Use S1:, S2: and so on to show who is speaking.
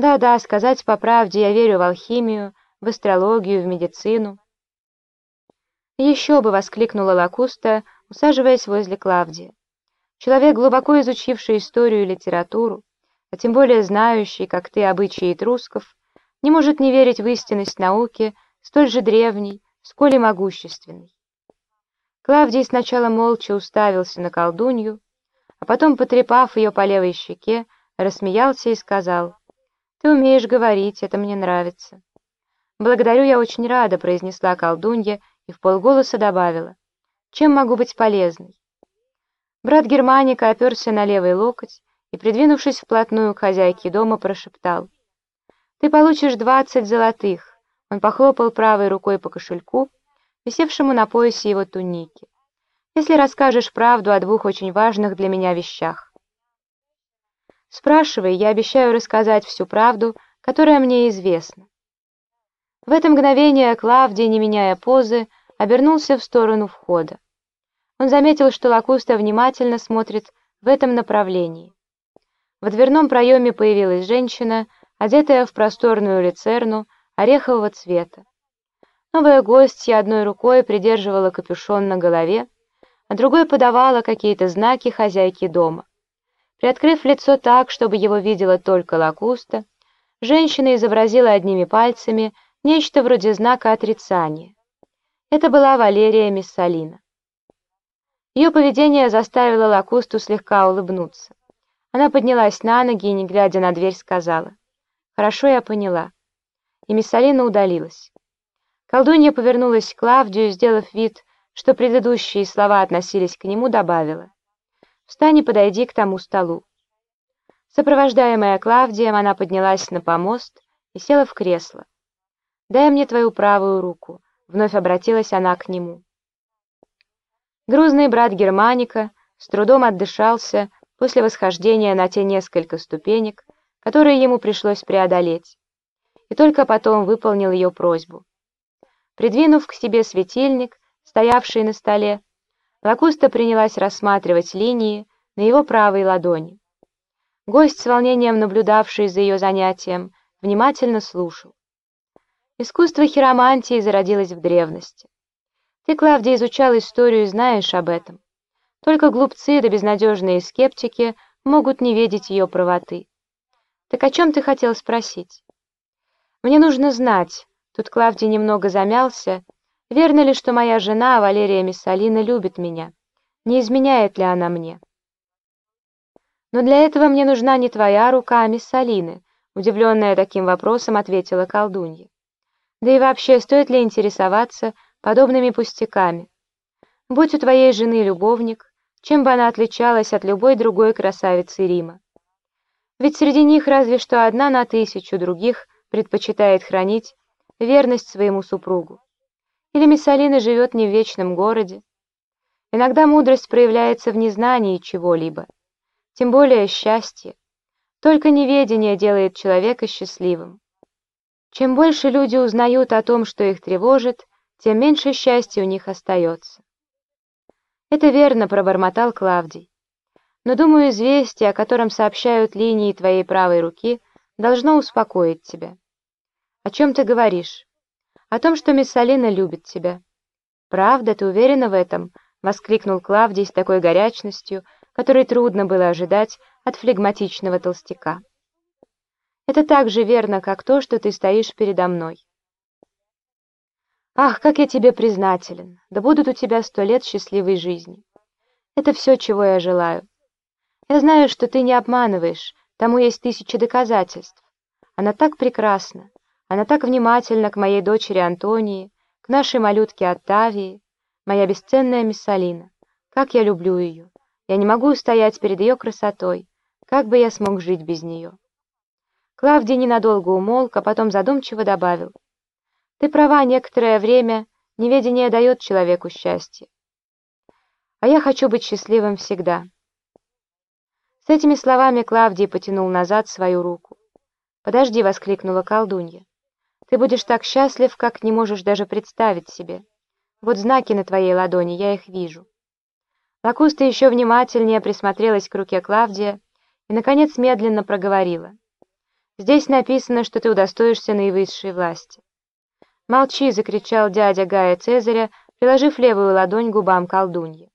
S1: Да-да, сказать по правде, я верю в алхимию, в астрологию, в медицину. «Еще бы!» — воскликнула Лакуста, усаживаясь возле Клавдии. Человек, глубоко изучивший историю и литературу, а тем более знающий, как ты, обычаи этрусков, не может не верить в истинность науки, столь же древней, сколь и могущественной. Клавдий сначала молча уставился на колдунью, а потом, потрепав ее по левой щеке, рассмеялся и сказал, «Ты умеешь говорить, это мне нравится». «Благодарю, я очень рада», — произнесла колдунья и в полголоса добавила, «Чем могу быть полезной?» Брат Германика оперся на левый локоть и, придвинувшись вплотную к хозяйке дома, прошептал, «Ты получишь двадцать золотых». Он похлопал правой рукой по кошельку, висевшему на поясе его туники. «Если расскажешь правду о двух очень важных для меня вещах». «Спрашивай, я обещаю рассказать всю правду, которая мне известна». В это мгновение Клавдий, не меняя позы, обернулся в сторону входа. Он заметил, что Лакуста внимательно смотрит в этом направлении. В дверном проеме появилась женщина, одетая в просторную люцерну орехового цвета. Новая гостья одной рукой придерживала капюшон на голове, а другой подавала какие-то знаки хозяйки дома. Приоткрыв лицо так, чтобы его видела только Лакуста, женщина изобразила одними пальцами нечто вроде знака отрицания. Это была Валерия Миссалина. Ее поведение заставило Лакусту слегка улыбнуться. Она поднялась на ноги и, не глядя на дверь, сказала, «Хорошо, я поняла». И Миссалина удалилась. Колдунья повернулась к Клавдию, сделав вид, что предыдущие слова относились к нему, добавила, «Встань и подойди к тому столу». Сопровождаемая Клавдием, она поднялась на помост и села в кресло. «Дай мне твою правую руку», — вновь обратилась она к нему. Грузный брат Германика с трудом отдышался после восхождения на те несколько ступенек, которые ему пришлось преодолеть, и только потом выполнил ее просьбу. Придвинув к себе светильник, стоявший на столе, Лакуста принялась рассматривать линии на его правой ладони. Гость, с волнением наблюдавший за ее занятием, внимательно слушал. Искусство хиромантии зародилось в древности. Ты, Клавдия, изучал историю и знаешь об этом. Только глупцы да безнадежные скептики могут не видеть ее правоты. Так о чем ты хотел спросить? Мне нужно знать, тут Клавдий немного замялся, верно ли, что моя жена, Валерия Миссалина, любит меня? Не изменяет ли она мне? Но для этого мне нужна не твоя рука, а Миссалины, удивленная таким вопросом, ответила колдунья. Да и вообще, стоит ли интересоваться подобными пустяками? Будь у твоей жены любовник, чем бы она отличалась от любой другой красавицы Рима? Ведь среди них разве что одна на тысячу других предпочитает хранить верность своему супругу. Или Миссалина живет не в вечном городе. Иногда мудрость проявляется в незнании чего-либо, тем более счастье. Только неведение делает человека счастливым. Чем больше люди узнают о том, что их тревожит, тем меньше счастья у них остается. «Это верно», — пробормотал Клавдий. «Но, думаю, известие, о котором сообщают линии твоей правой руки, должно успокоить тебя». «О чем ты говоришь?» «О том, что мисс Алина любит тебя». «Правда, ты уверена в этом?» — воскликнул Клавдий с такой горячностью, которой трудно было ожидать от флегматичного толстяка. Это так же верно, как то, что ты стоишь передо мной. Ах, как я тебе признателен! Да будут у тебя сто лет счастливой жизни. Это все, чего я желаю. Я знаю, что ты не обманываешь, тому есть тысячи доказательств. Она так прекрасна, она так внимательна к моей дочери Антонии, к нашей малютке Оттавии, моя бесценная Миссалина. Как я люблю ее! Я не могу устоять перед ее красотой. Как бы я смог жить без нее? Клавдий ненадолго умолк, а потом задумчиво добавил. «Ты права, некоторое время неведение дает человеку счастье. А я хочу быть счастливым всегда». С этими словами Клавдий потянул назад свою руку. «Подожди», — воскликнула колдунья. «Ты будешь так счастлив, как не можешь даже представить себе. Вот знаки на твоей ладони, я их вижу». Лакуста еще внимательнее присмотрелась к руке Клавдия и, наконец, медленно проговорила. Здесь написано, что ты удостоишься наивысшей власти». «Молчи!» — закричал дядя Гая Цезаря, приложив левую ладонь губам колдуньи.